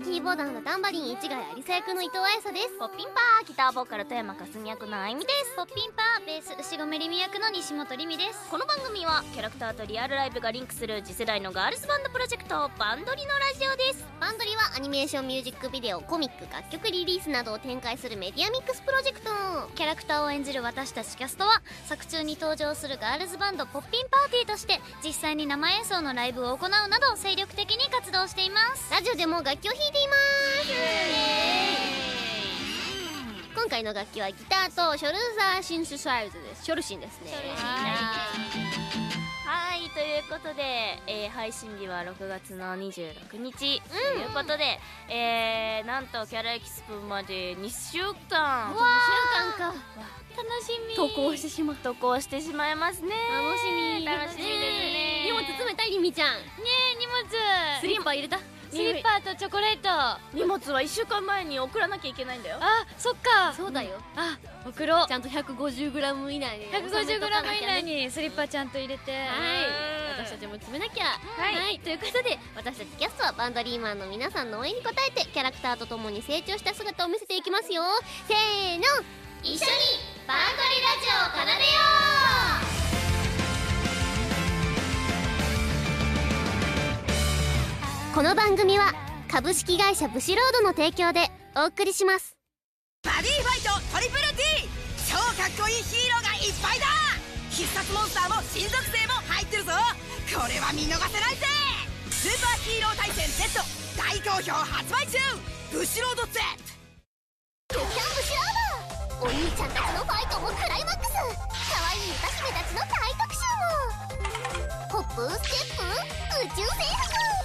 ッピンパーキーボードタンバリン市ヶ谷有沙役の伊藤彩沙です。ポッピンパー。ギターボーカル富山かすみ役のあいみです。ポッピンパー。ベース牛込りみ役の西本りみです。この番組はキャラクターとリアルライブがリンクする次世代のガールズバンドプロジェクトバンドリのラジオです。バンドリはアニメーションミュージックビデオコミック楽曲リリースなどを展開するメディアミックスプロジェクト。キャラクターを演じる私たちキャストは作中に登場するガールズバンドポッピンパーティーとして実際に生演奏のライブを行うなど精力的に活動しています。ラジオでも楽器を弾いています。今回の楽器はギターとショルザーシンセサイズです。ショルシンですね。はい。ということで、えー配信日は6月の26日、ということで、えーなんとキャラエキスポまで2週間。2週間か。楽しみ。投稿してしまう。投稿してしまいますね。楽しみ。楽しみですね。荷物詰めたいりみちゃん。ねえ荷物。スリッパ入れたスリッパとチョコレート。あ荷物は1週間前に送らなきゃいけないんだよ。そっか。そうだよ。あ送ろう。ちゃんと 150g 以内に。150g 以内にスリッパちゃんと入れて。はい。私たちも詰めなきゃ。はい。ということで私たちキャストはバンドリーマンの皆さんの応援に応えてキャラクターとともに成長した姿を見せていきますよ。せーの。一緒にバンドリラジオを奏でようこの番組は株式会社ブシロードの提供でお送りします。バディファイトトリプル T 超かっこいいヒーローがいっぱいだ。必殺モンスターも新属性も入ってるぞ。これは見逃せないぜ。スーパーヒーロー大戦 Z 大好評発売中。ブシロード Z キャンプシロード。お兄ちゃんたちのファイトもクライマックス。可愛い歌姫たちの大特集も。ホップステップ宇宙征服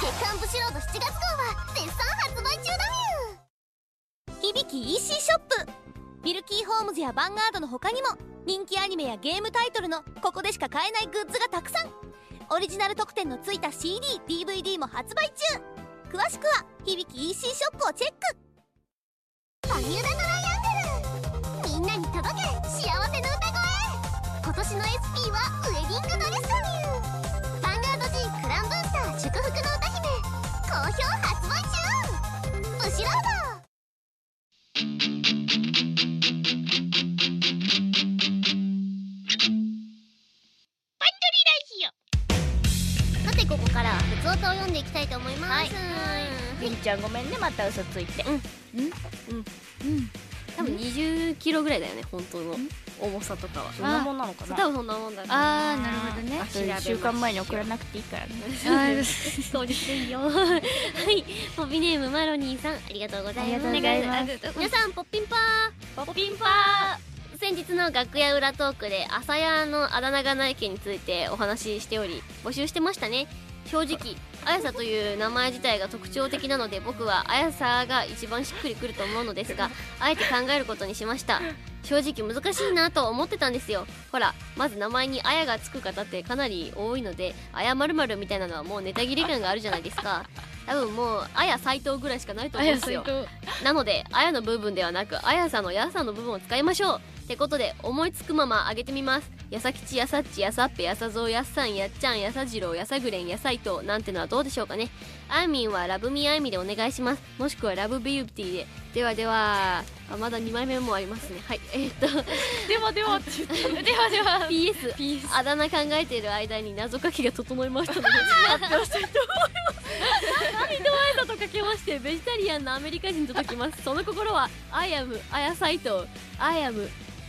月刊ブシロード7月号は絶賛発売中だにゅ響き EC ショップミルキーホームズやヴァンガードの他にも人気アニメやゲームタイトルのここでしか買えないグッズがたくさん。オリジナル特典のついた CDDVD も発売中詳しくは響き EC ショップをチェック。バミューダトライアングルみんなに届け幸せの歌声今年の SP ちゃんごめんねまた嘘ついて。多分20キロぐらいだよね本当の。重さとかは。そんなもんなのかな。多分そんなもんだね。あーなるほどね。あと1週間前に送らなくていいからね。そうですよ。はい。ポピネームマロニーさんありがとうございます。ありがとうございます。皆さんポッピンパー。ポッピンパー。先日の楽屋裏トークで朝屋のあだ名がない件についてお話ししており募集してましたね正直あやさという名前自体が特徴的なので僕はあやさが一番しっくりくると思うのですが あえて考えることにしました。正直難しいなと思ってたんですよ。ほらまず名前に「あや」がつく方ってかなり多いので「あやまるまるみたいなのはもうネタ切れ感があるじゃないですか。多分もう「あや斎藤」ぐらいしかないと思うんですよ。なので、あやの部分ではなく、あやさんのやさの部分を使いましょう。ってことで、思いつくまま上げてみます。やさきち、やさっち、やさっぺ、やさぞう、やっさん、やっちゃん、やさじろう、やさぐれん、やさいと、なんてのはどうでしょうかね。あいみんはラブミーあいみでお願いします。もしくはラブビューティーで。ではでは、あまだ2枚目もありますね。はい。えーっと、でもでもって言ってではでは PS、あだ名考えている間に謎書きが整いましたので、発表したいと思います。伊藤あやさとかけまして、ベジタリアンのアメリカ人と解きます。その心は、I am あやさいと、I am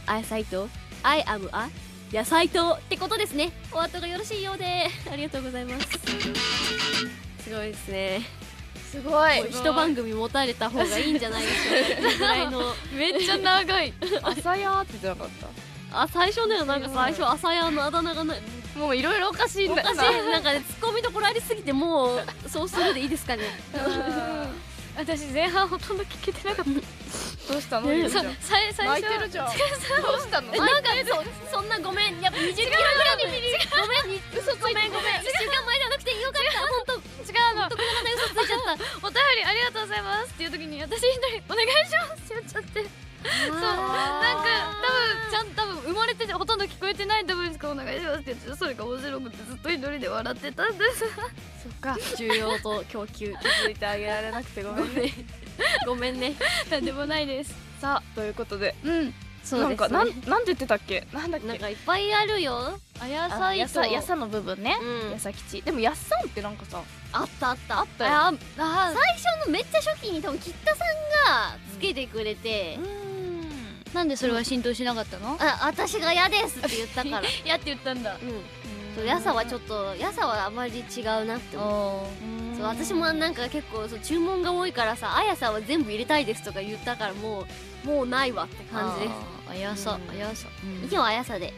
あやさいと、I am あ野菜とってことですね。お後がよろしいようで、ありがとうございます。すごいですね。すごい一番組持たれた方がいいんじゃないでしょうか。ぐらいの。めっちゃ長い朝やって言ってなかった？あ、最初だよ。なんか最初、朝やのあだ名がない。もういろいろおかしいんだおかしいなんかねツッコミどころありすぎてもうそうするでいいですかね 私前半ほとんど聞けてなかったどうしたの？ねささい最初泣いてるじゃん。どうしたの？えなんかそそんなごめんやっぱ20キロぐらいごめん嘘ついてごめんごめん1週間前じゃなくてよかった本当違う。の本当ごめん。なさい嘘ついちゃったお便りありがとうございますっていう時に私一人お願いしますって言っちゃってそうなん。か多分ちゃん。多分生まれてほとん。ど聞こええてないと思うん。ですかお願いしますって言ってそれが面白くてずっと一人で笑ってたん。ですそっか需要と供給気づいてあげられなくてごめん。ね ごめんね。なんでもないです。さあということで。うん。なそうですね。んかなんなんて言ってたっけ？なんだっけ？なんかいっぱいあるよ。あやあさいと。やさの部分ね。うん。やさ吉でもやっさんってなんかさあったあった。あっだよ。ああ最初のめっちゃ初期に多分キッタさんがつけてくれて、ん。なんでそれは浸透しなかったの？あ私が嫌ですって言ったから。やって言ったんだ。うんそうやさはちょっとやさはあまり違うなって思う。そう私もなんか結構そう注文が多いからさあやさは全部入れたいですとか言ったからもうもうないわって感じです。あやさうん。あやさ。以上あやさで。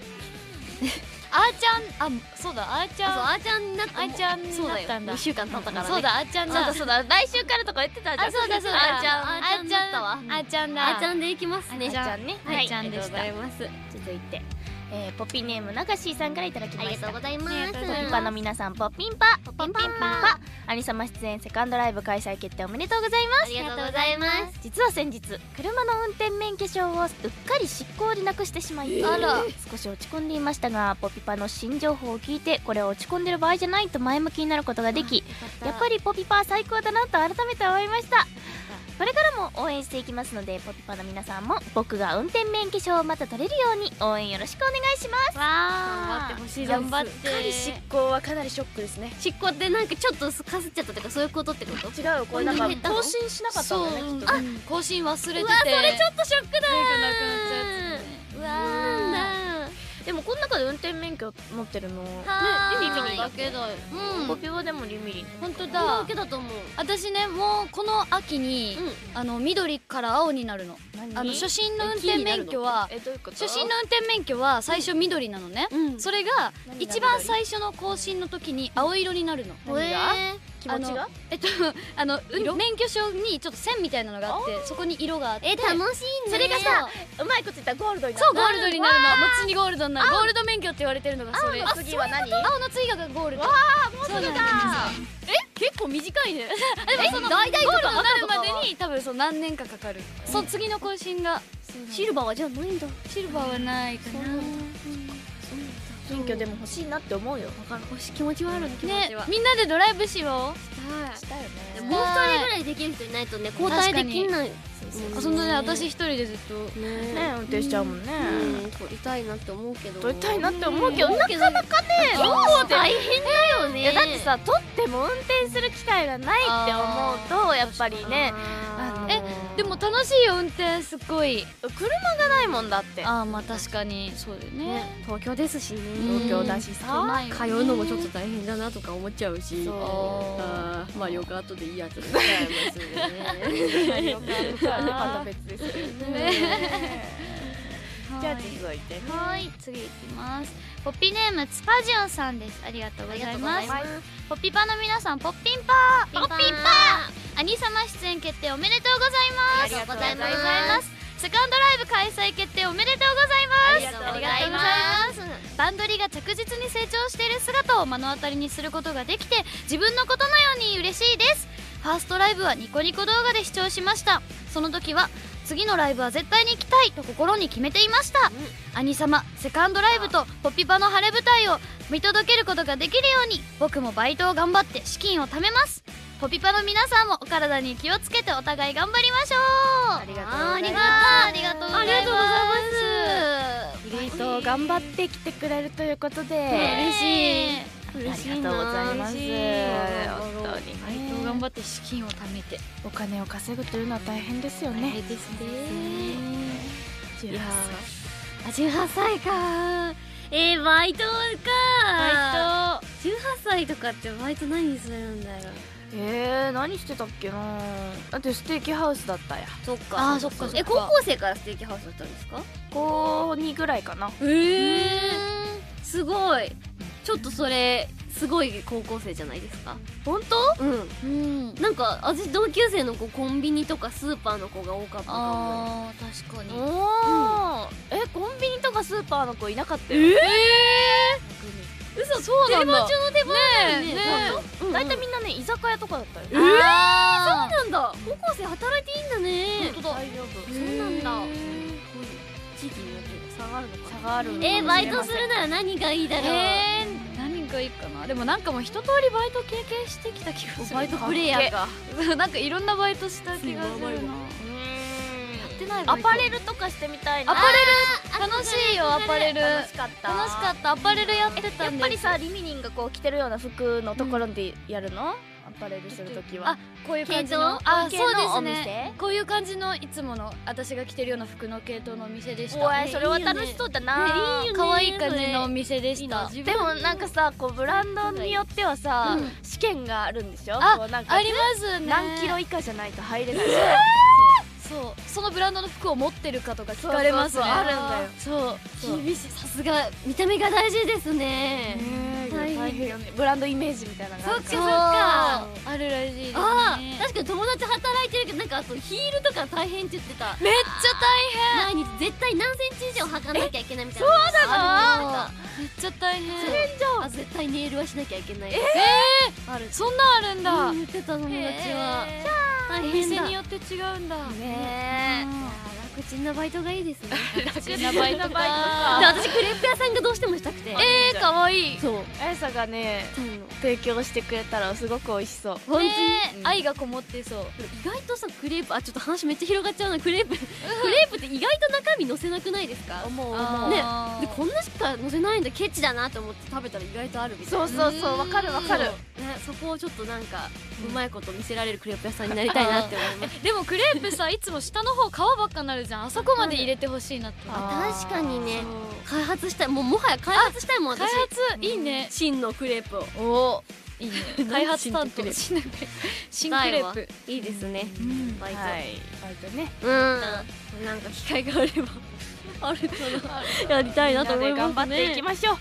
あーちゃんあそうだあーちあそうゃんあーちゃんになあーちゃんにそうだよなったんだ。2週間経ったからね。そうだあーちゃんだ。そうだそうだ。来週からとか言ってたじゃん。あそうだそうだ。あーちゃんあーちゃんだ。ったわ。あーちゃんだ。あーちゃんでいきますね。あーちゃんね。はいちゃんでした。ありがとうございます。続いて、えー、ポピーネームながしーさんからいただきました。ありがとうございます。ポピパの皆さんポッピンパポッピンパパアニ様出演セカンドライブ開催決定おめでとうございます。ありがとうございます。実は先日車の運転免許証をうっかり執行でなくしてしまい、あら。少し落ち込んでいましたがポピパの新情報を聞いてこれは落ち込んでる場合じゃないと前向きになることができやっぱりポピパ最高だなと改めて思いましたこれからも応援していきますのでポピパの皆さんも僕が運転免許証をまた取れるように応援よろしくお願いします。わ頑張ってほしいです。頑張っうっかり執行はかなりショックですね執行ってなんかちょっとかすっちゃったとかそういうことってこと？違うこれなんか更新しなかったんだよねきっと更新忘れてて。うわそれちょっとショックだなくなっちゃうやつね。うなん。だでもこの中で運転免許持ってるのはーい。リミリだけだようん。ポピパでもリミリ。本当だ。だけだと思う。私ねもうこの秋に、うん。あの緑から青になるの。何？あの初心の運転免許は初心の運転免許は最初緑なのね、うん。それが何一番最初の更新の時に青色になるの。何が？へ気持ちが？えっと あのうん免許証にちょっと線みたいなのがあってそこに色があってーえ楽しいね。それがさうまいこと言ったらゴールドになるそうゴールドになるの。後にゴールドになる。ゴールド免許って言われてるのがそれ。青の次は何？青の次がゴールド。わあもうすぐだ結構短いね。えその大々とかゴールドになるまでに多分そう何年かかかる。そう次の更新が。シルバーはじゃないんだ。シルバーはないかな免許でも欲しいなって思うよ。わかる。欲しい気持ちはある気持ねちは。みんなでドライブしよしたよね。もう一人ぐらいできる人いないとね交代できない。そんなね私一人でずっと。ね。ね運転しちゃうもんね。うん。取りたいなって思うけど。取りたいなって思うけどなかなかね結構大変だよね。だってさ取っても運転する機会がないって思うとやっぱりねでも楽しいよ運転すっごい。車がないもんだって。ああまあ確かに。そうだよね。ね東京ですしねうん東京だしさ通うのもちょっと大変だなとか思っちゃうしそうあーまあよく後でいいやつで使えますねよくある。からまた別ですけどねじゃあ続いてねはい次いきますポッピネームツパジオンさんです。ありがとうございます。ポッピパの皆さんポッピンパー。ポッピンパー。兄様出演決定おめでとうございます。ありがとうございます。ありがとうございますセカンドライブ開催決定おめでとうございますありがとうございます。バンドリが着実に成長している姿を目の当たりにすることができて自分のことのように嬉しいです。ファーストライブはニコニコ動画で視聴しました。その時は次のライブは絶対に行きたいと心に決めていました、兄様セカンドライブとポピパの晴れ舞台を見届けることができるように僕もバイトを頑張って資金を貯めます。ポピパの皆さんもお体に気をつけてお互い頑張りましょう。ありがとうございます。ありがとうありがとうございます。ありがとうございます。意外と頑張ってきてくれるということで。嬉しいありがとうございます。嬉しい本当にバイトをね頑張って資金を貯めてお金を稼ぐというのは大変ですよね。ですね。いいやーあ18歳か。えー、バイトか。バイト。18歳とかってバイト何するんだよ。えー、何してたっけな。だってステーキハウスだったや。そっか。あーそっかそっか。え高校生からステーキハウスだったんですか？高2ぐらいかな。ええすごいちょっとそれすごい高校生じゃないですか？本当？うん。うん。なんか私同級生の子コンビニとかスーパーの子が多かったかもあー確かに。おお、えコンビニとかスーパーの子いなかったよ。え嘘そうなんだ。中の出番ねねえねうんうん。大体みんなね居酒屋とかだったよ。えー、そうあなんだ。高校生働いていいんだね。本当だ。大丈夫。そうなんだ。地域によって差があるのか差があるえー、バイトするなら何がいいだろう、えー、何がいいかな。でもなんかもう一通りバイト経験してきた気がするバイトプレイヤーか。なんかいろんなバイトした気がするな。やってないアパレルとかしてみたいな。アパレル。楽しいよアパレル。楽しかった。楽しかった。アパレルやってたんです。やっぱりさリミニンがこう着てるような服のところでやるの、アパレルするときは。あこういう感じの？系あそうですおね。店こういう感じのいつもの私が着てるような服の系統のお店でした。おいそれは楽しそうだな、可愛い感じの。お店でした。でもなんかさこうブランドによってはさ、うん。試験があるんでしょ？あこうなんかありますね。何キロ以下じゃないと入れない そう。そのブランドの服を持ってるかとか聞かれますね。あるんだよそう。厳しい。さすが見た目が大事ですね。大変。大変よね。ブランドイメージみたいなのがあるそっからそっか。あるらしいですね。ああ確かに友達働いてるけどなんかあとヒールとか大変って言ってた。めっちゃ毎日絶対何センチ以上履かなきゃいけないみたいな。そうだ大変めっちゃ大変。あ絶対ネイルはしなきゃいけない。えある。ー、そんなんあるんだ、うん言ってた友達は。へ大ーお変だ。店によって違うんだ。ねいや楽ちんなバイトがいいですね。楽ちんなバイトでか。私クレープ屋さんがどうしてもしたくて。えー、かわいい。そう。あやさがね提供してくれたらすごく美味しそう。本当に、ね愛がこもってそう。意外とさクレープあちょっと話めっちゃ広がっちゃうな。クレープ クレープって意外と中身乗せなくないですか？思うあ思う。ね。ーでこんなしか乗せないんだ。ケチだなと思って食べたら意外とあるみたいな。そうそうそう。わかるわかる。ね、そこをちょっとなんかうまいこと見せられるクレープ屋さんになりたいなって思いますでもクレープさいつも下の方皮ばっかなるじゃん。あそこまで入れてほしいなって。あ確かにね。開発したい。もうもはや開発したいもん開私。発いいね。真のクレープを。おいいね。開発担当新新クレープ。新クレープ。いいですね。うん。バイト、はい。バイトね。うん。なんか機会があればあるかなやりたいなと思いますね。頑張っていきましょう。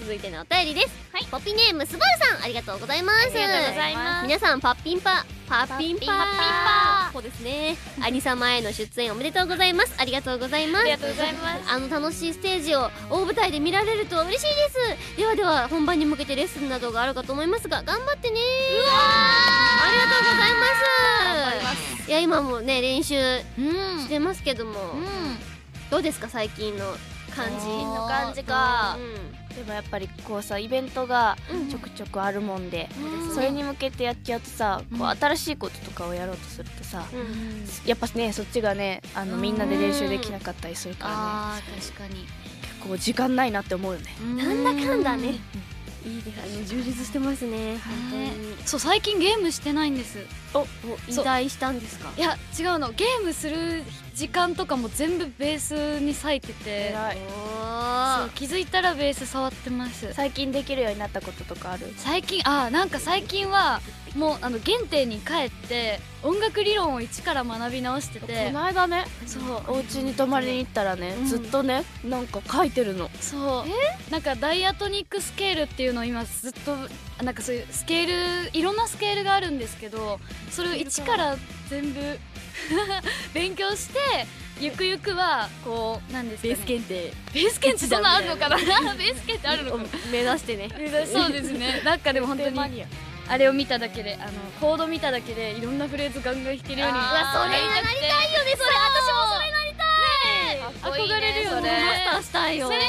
続いてのお便りです、はい、ポピネームスバルさんありがとうございます。ありがとうございます。皆さんパッピンパ。パッピンパパッピンパそうですね。兄様への出演おめでとうございます。ありがとうございます。ありがとうございます。あの楽しいステージを大舞台で見られると嬉しいです。ではでは本番に向けてレッスンなどがあるかと思いますが頑張ってね。うわありがとうございますいや今もね練習うんしてますけども、うんどうですか最近の感じ？の感じがうでもやっぱりこうさイベントがん。ちょくちょくあるもんで、うんそれに向けてやっちゃうとさ、こうん。う新しいこととかをやろうとするとさ、うん。やっぱねそっちがねあのうん。みんなで練習できなかったりするからね。あー確かに。結構時間ないなって思うよね。なんだかんだね。いいですあの充実してますね。本当に。そう最近ゲームしてないんです。お引退したんですか？いや違うの。ゲームする時間とかも全部ベースに割いてて。偉い。おそう気づいたらベース触ってます。最近できるようになったこととかある？最近あーなんか最近はもうあの原点に帰って音楽理論を一から学び直してこての間ねそう。お家に泊まりに行ったらね、うん。ずっとねなんか書いてるの。そう。なんかダイアトニックスケールっていうのを今ずっとなんかそういうスケールいろんなスケールがあるんですけどそれを一から全部 勉強してゆくゆくはこうなんですか、ね、ベース検定。ベース検定そんなあるのかな？ベース検定あるのかな？目指してね。そうですね。なんかでも本当にあれを見ただけであのコード見ただけでいろんなフレーズガンガン弾けるようにうわそれなりたいよね。それ私もそれなりたい憧れるよね。マスターしたいよそれを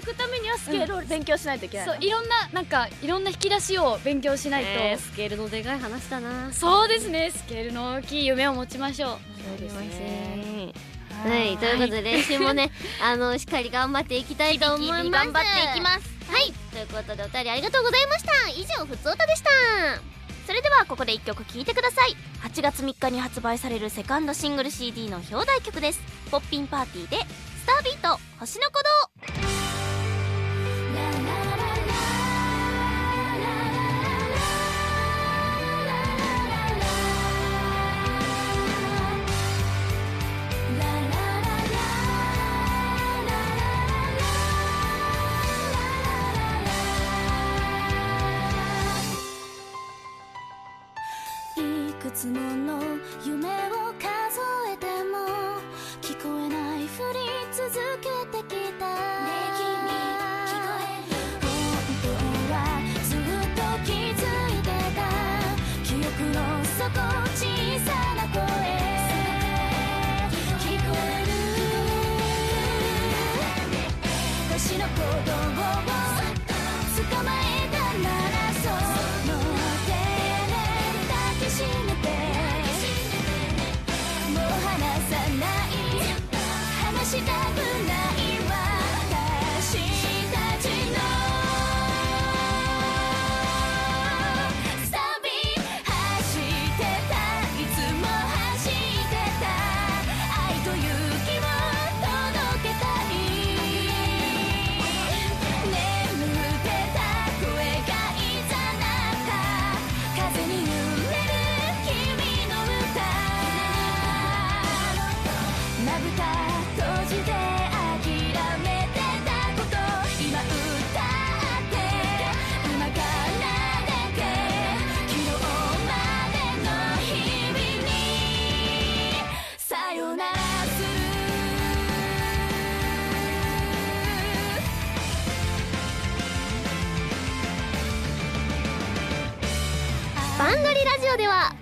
吹くためにはスケールを勉強しないといけないの、そういろんななんかいろんな引き出しを勉強しないと、ねスケールのでかい話だな。そうですね。スケールの大きい夢を持ちましょう。そうですね。はい、ということで練習もね、あのしっかり頑張っていきたいと思います。頑張っていきます。はい、ということでお便りありがとうございました。以上ふつおたでした。それではここで1曲聴いてください。8月3日に発売されるセカンドシングル CD の表題曲です。ポッピンパーティーで「スタービート星の鼓動」憶の底小さな声聞こ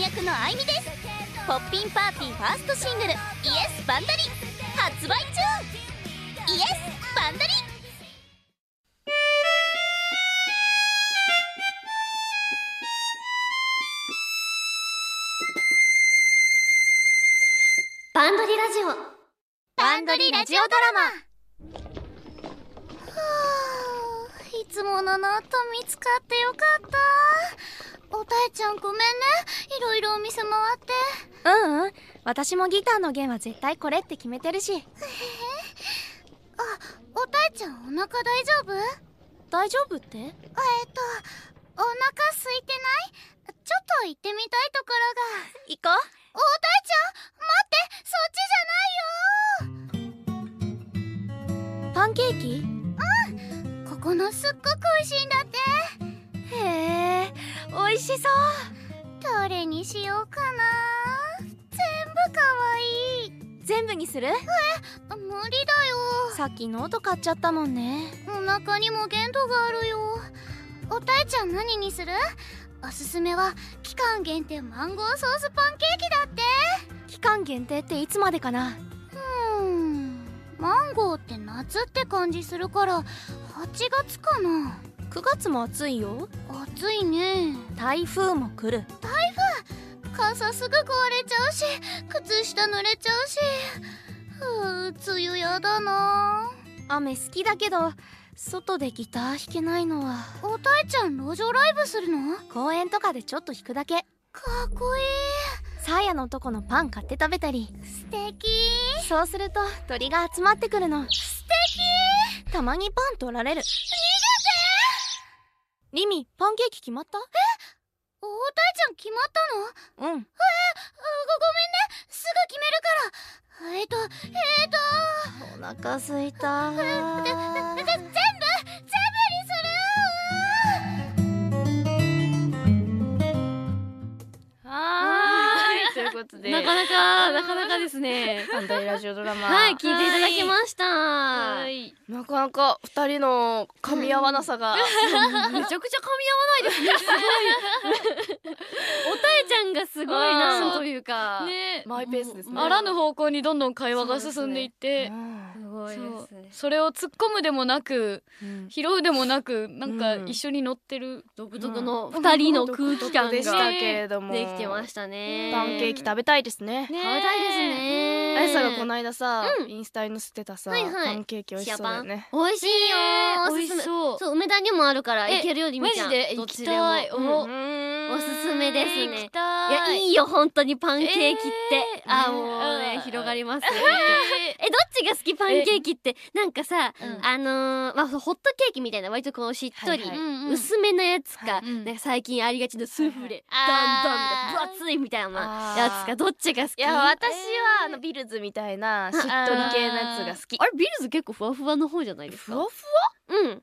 役のあいみです。ポッピンパーティーファーストシングル「イエスバンダリ」発売中イエスバンダリバンドリラジオバンドリラジオドラマ。いつものノート見つかってよかった。おたえちゃんごめんね。いろいろお店回って。うんうん。私もギターの弦は絶対これって決めてるし。あおたえちゃんお腹大丈夫？大丈夫って？えっとお腹空いてない？ちょっと行ってみたいところが。行こおたえちゃん待ってそっちじゃないよ。うパンケーキ？ここのすっごく美味しいんだって。へえ美味しそう。どれにしようかな。全部かわいい。全部にする？無理だよ。さっきノート買っちゃったもんね。お腹にも限度があるよ。おたえちゃん何にする？おすすめは期間限定マンゴーソースパンケーキだって。期間限定っていつまでかな？マンゴーって夏って感じするから8月かな。9月も暑いよ。暑いね。台風も来る。傘すぐ壊れちゃうし靴下濡れちゃうし。ふう梅雨やだな。雨好きだけど外でギター弾けないのは。おたえちゃん路上ライブするの？公園とかでちょっと弾くだけ。かっこいいサーヤのとこのパン買って食べたり。素敵。そうすると鳥が集まってくるの。素敵。たまにパン取られる。逃げて。リミパンケーキ決まった？おたえちゃん決まったの？うん。あごごめんね。すぐ決めるから。えっとえっと。お腹すいた。で でことで。なかなかなかなかですね。バンドリラジオドラマ。はい聞いていただきました。はい。なかなか二人の噛み合わなさが、めちゃくちゃ噛み合わないですね。すごい。おたえちゃんがすごいなんというか。ね。マイペースですね。あらぬ方向にどんどん会話が進んでいってごいそうです。ねそれを突っ込むでもなくうん。拾うでもなくなんかうん。一緒に乗ってる、独特の二人の空気感でしたがけれども。できてましたね。パンケーキ食べたいですね。ね。食べたいですね。あやさがこの間さ、うん。インスタに載せてたさ、はいはい。パンケーキ美味しそうだよね。美味しいよ美味しそう。そう。梅田にもあるからえ行けるよりみちゃん。マジで？行きたい。うんおすすめですね。い。たやいいよ本当にパンケーキって、えー。あーもうねうん。広がります。ね えどっちが好きパンケーキって？なんかさ、うん。あのーまあ、ホットケーキみたいな割とこうしっとり、薄めのやつか、なんか最近ありがちなスフレ、はいだんだんあー分厚いみたいなやつかどっちが好き？いや私はあのビルズみたいなしっとり系のやつが好き。あれビルズ結構ふわふわの方じゃないですか？ふわふうんうん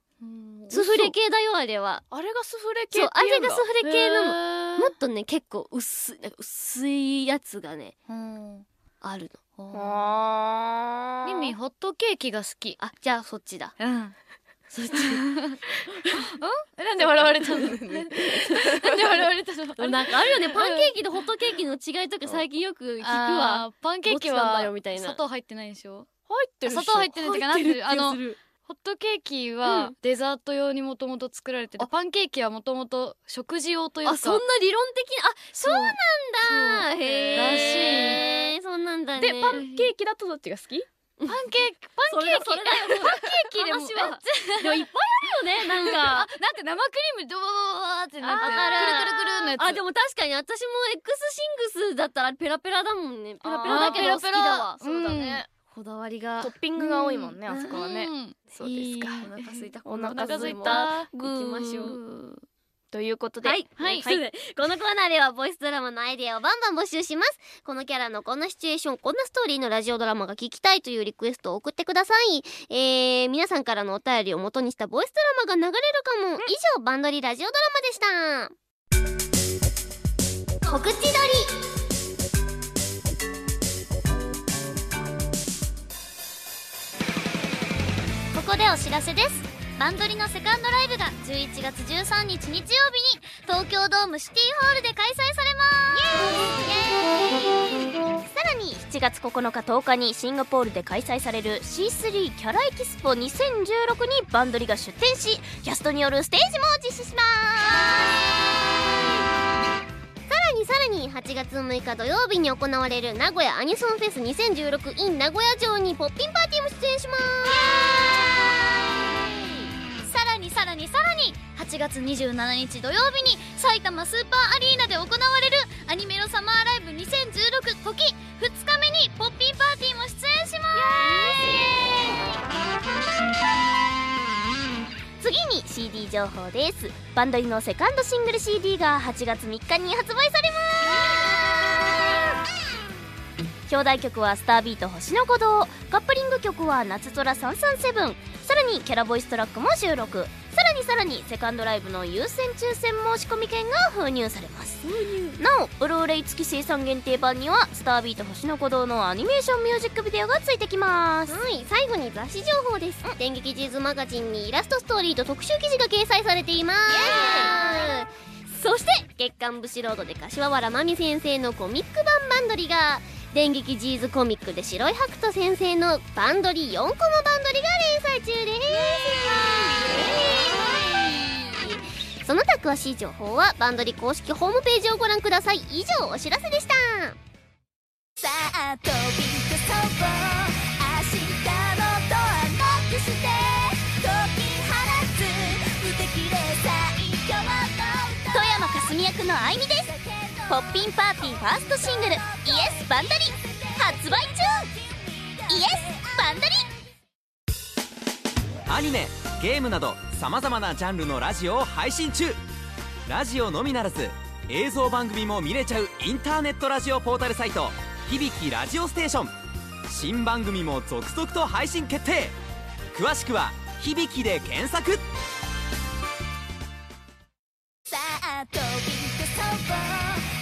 スフレ系だよあれは。わあれがスフレ系そうあれがスフフレ系なの。のもっとね結構薄いなんか薄いやつがねうん。あるの。ミミホットケーキが好き。あじゃあそっちだ。うん。そっち。なんで笑われたの？なんで。笑われたの？なんかあるよね。パンケーキとホットケーキの違いとか最近よく聞くわ。パンケーキはだよみたいな。砂糖入ってないでしょ？入ってる砂糖入ってないってかなんてあのホットケーキうはん。デザート用にもともと作られててあ。パンケーキはもともと食事用というか。あそんな理論的なあそうなんだ。そう。へえそう。なんだね。でパンケーキだとどっちが好き？パンケーキパンケーキ。それだ。それだよパンケーキでも話は。でもいっぱいあるよね なんあかなんか生クリームドーってなってあわかる。くるくるくるのやつ。あでも確かに私も X シングスだったらペラペラだもんね。ペラペラだけど好きあーペラペラ。だわ。そうだね、こだわりが。トッピングが多いもんね、うん。あそこはね、うん。そうですか。いい。お腹すいた。お腹すいもた行きましょう。ということで、はい、はい。はい、このコーナーではボイスドラマのアイデアをバンバン募集します。このキャラのこんなシチュエーションこんなストーリーのラジオドラマが聞きたいというリクエストを送ってください。えー、皆さんからのお便りを元にしたボイスドラマが流れるかも、以上バンドリラジオドラマでした。告知撮りここでお知らせです。バンドリのセカンドライブが11月13日日曜日に東京ドームシティホールで開催されます。さらに7月9日10日にシンガポールで開催される C3 キャラエキスポ2016にバンドリが出展しキャストによるステージも実施しますさらにさらに8月6日土曜日に行われる名古屋アニソンフェス 2016in 名古屋城にポッピンパーティーも出演します。さらにさらに8月27日土曜日に埼玉スーパーアリーナで行われるアニメロサマーライブ2016時2日目にポッピンパーティーも出演します。次に CD 情報です。バンドリのセカンドシングル CD が8月3日に発売されます。表題曲は「スタービート星の鼓動」カップリング曲は「夏空337」さらにキャラボイストラックも収録。さらにさらにセカンドライブの優先抽選申し込み券が封入されます。なおブルーレイ付き生産限定版には「スタービート星の鼓動」のアニメーションミュージックビデオがついてきます。はい最後に雑誌情報です、電撃ジーズマガジンにイラストストーリーと特集記事が掲載されています。そして月刊ブシロードで柏原真美先生のコミック版バンドリが電撃ジーズコミックで白い白人先生のバンドリ4コマバンドリが連載中です詳しい情報はバンドリ公式ホームページをご覧ください。以上お知らせでした。さあ飛び出そう明日のドアノックして解き放つ無敵で最強の富山かすみ役のあいみです。ポッピンパーティーファーストシングル「イエスバンダリ」発売中。イエスバンダリ。アニメゲームなどさまざまなジャンルのラジオを配信中ラジオのみならず映像番組も見れちゃうインターネットラジオポータルサイト「響きラジオステーション」新番組も続々と配信決定。詳しくは「響き」で検索。さあ飛び出そう。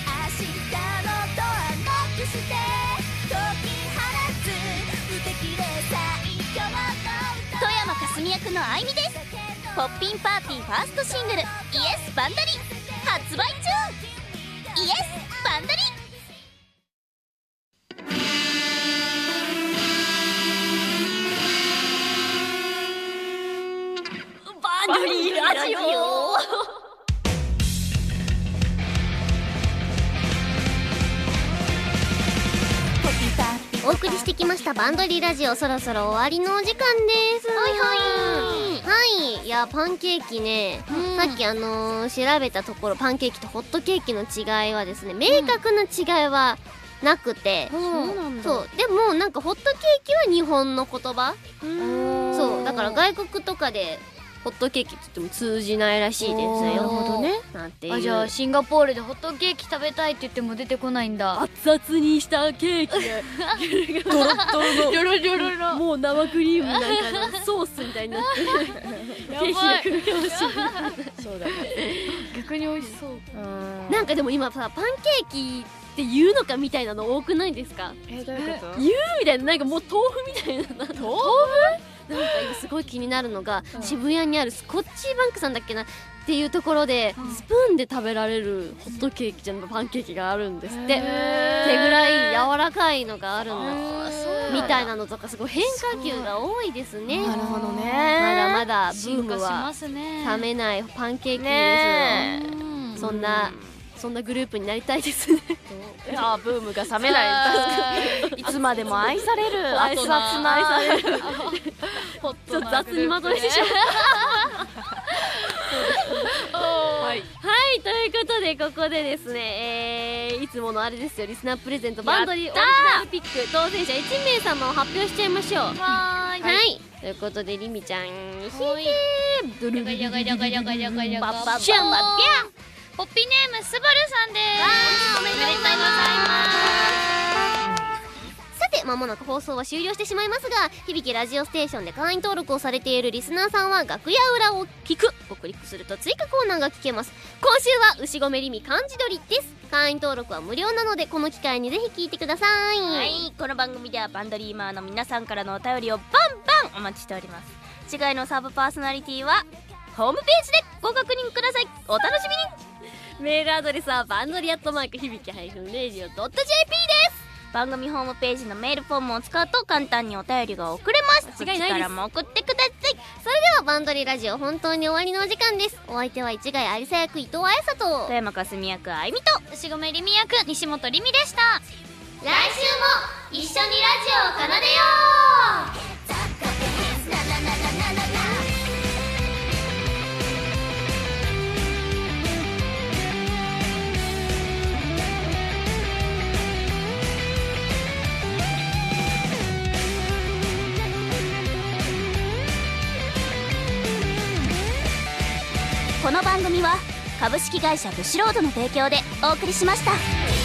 明日のドアノックして。解き放つ。無敵で最強の富山かすみ役のあいみですポッピンパーティーファーストシングル「イエスバンダリ」発売中。イエスバンダリバンダリラジオ。お送りしてきましたバンドリラジオそろそろ終わりのお時間です。はいはい。はい。いやパンケーキね、さっきあのー調べたところパンケーキとホットケーキの違いはですね明確な違いはなくて、そうなんだ。そう。でもなんかホットケーキは日本の言葉。そう。だから外国とかでホットケーキって言っても通じないらしいですよ。なるほどね。なんていう。あじゃあシンガポールでホットケーキ食べたいって言っても出てこないんだ。熱々にしたケーキがド ロッドロの。ロロロロロもう生クリームなんかのソースみたいになってる。ケーキが組み合わせそうだね逆に美味しそう。なんかでも今さパンケーキって言うのかみたいなの多くないですか？えどういうこと？言うみたいな。なんかもう豆腐みたいな。豆腐？なんか今すごい気になるのが、渋谷にあるスコッチバンクさんだっけなっていうところで、スプーンで食べられるホットケーキじゃんパンケーキがあるんですって。手ぐらい柔らかいのがあるの。みたいなのとかすごい変化球が多いですね。なるほどね。まだまだブームは冷めないパンケーキですよ、ねうんそんなそんなグループになりたいですね。いやブームが冷めない。い。つまでも愛される。熱々な愛される。ちょっと雑にまとめてしまう。はい、はい、ということでここでですね、えー、いつものあれですよ。リスナープレゼントバンドリー。オリジナルピック当選者1名様を発表しちゃいましょう。はーい。はい、ということでりみちゃん。引い。てドルルルルルルルルじゃがじゃがじゃがじゃがバッバッシャンバッビャンポッピーネームスバルさんです。おめでとうございますさて間もなく放送は終了してしまいますが響きラジオステーションで会員登録をされているリスナーさんは楽屋裏を聞く。をクリックすると追加コーナーが聞けます。今週は牛込りみ漢字取りです。会員登録は無料なのでこの機会にぜひ聞いてください。はいこの番組ではバンドリーマーの皆さんからのお便りをバンバンお待ちしております。次回のサブパーソナリティはホームページでご確認ください。お楽しみにメールアドレスはバンドリアットマーク響きレディオドット JP 番組ホームページのメールフォームを使うと簡単にお便りが送れます。間違いないです。も送ってください。それではバンドリラジオ本当に終わりのお時間です。お相手は市ヶ谷有沙役伊藤彩沙と。富山かすみ役あいみと。牛込りみ役西本りみでした。来週も一緒にラジオを奏でようこの番組は株式会社ブシロードの提供でお送りしました「